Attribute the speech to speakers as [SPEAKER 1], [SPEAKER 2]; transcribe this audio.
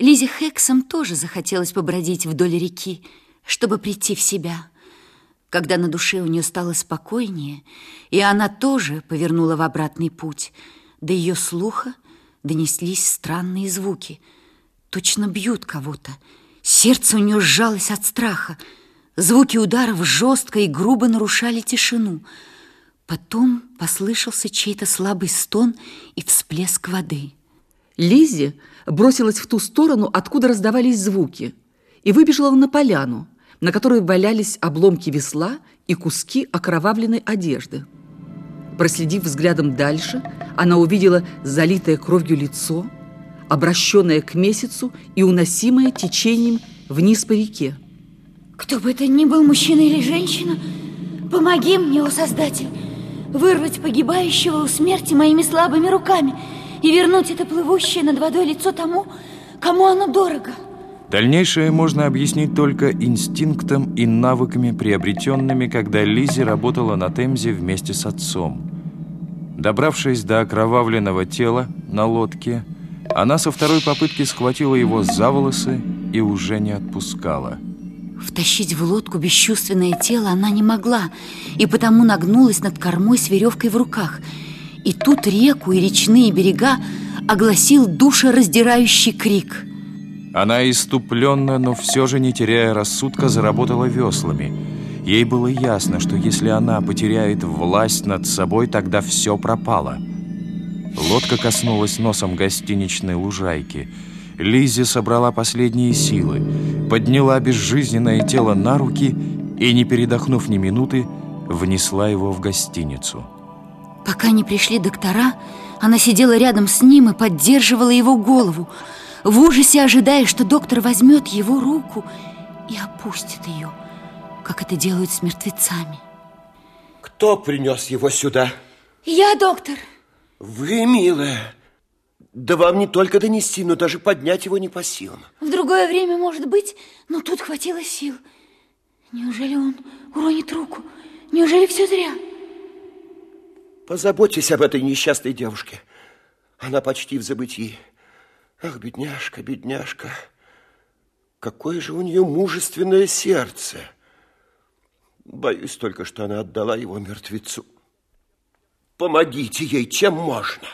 [SPEAKER 1] Лизе Хексом тоже захотелось побродить вдоль реки, чтобы прийти в себя. Когда на душе у нее стало спокойнее, и она тоже повернула в обратный путь, до ее слуха донеслись странные звуки. Точно бьют кого-то. Сердце у нее сжалось от страха. Звуки ударов жестко и грубо нарушали тишину. Потом послышался чей-то слабый стон и всплеск воды.
[SPEAKER 2] Лизи бросилась в ту сторону, откуда раздавались звуки, и выбежала на поляну, на которой валялись обломки весла и куски окровавленной одежды. Проследив взглядом дальше, она увидела залитое кровью лицо, обращенное к месяцу и уносимое течением вниз по реке.
[SPEAKER 1] Кто бы это ни был, мужчина или женщина, помоги мне, о Создатель, вырвать погибающего у смерти моими слабыми руками – и вернуть это плывущее над водой лицо тому, кому оно дорого.
[SPEAKER 3] Дальнейшее можно объяснить только инстинктом и навыками, приобретенными, когда Лизи работала на Темзе вместе с отцом. Добравшись до окровавленного тела на лодке, она со второй попытки схватила его за волосы и уже не отпускала.
[SPEAKER 1] Втащить в лодку бесчувственное тело она не могла, и потому нагнулась над кормой с веревкой в руках – и тут реку и речные берега огласил душераздирающий крик.
[SPEAKER 3] Она иступленно, но все же не теряя рассудка, заработала веслами. Ей было ясно, что если она потеряет власть над собой, тогда все пропало. Лодка коснулась носом гостиничной лужайки. Лизи собрала последние силы, подняла безжизненное тело на руки и, не передохнув ни минуты, внесла его в гостиницу.
[SPEAKER 1] Пока не пришли доктора, она сидела рядом с ним и поддерживала его голову, в ужасе ожидая, что доктор возьмет его руку и опустит ее, как это делают с мертвецами.
[SPEAKER 4] Кто принес его сюда?
[SPEAKER 1] Я, доктор.
[SPEAKER 4] Вы, милая. Да вам не только донести, но даже поднять его не по силам.
[SPEAKER 1] В другое время, может быть, но тут хватило сил. Неужели он уронит руку? Неужели все зря?
[SPEAKER 4] Позаботьтесь об этой несчастной девушке. Она почти в забытии. Ах, бедняжка, бедняжка. Какое же у нее мужественное сердце. Боюсь только, что она отдала его мертвецу. Помогите ей, чем можно.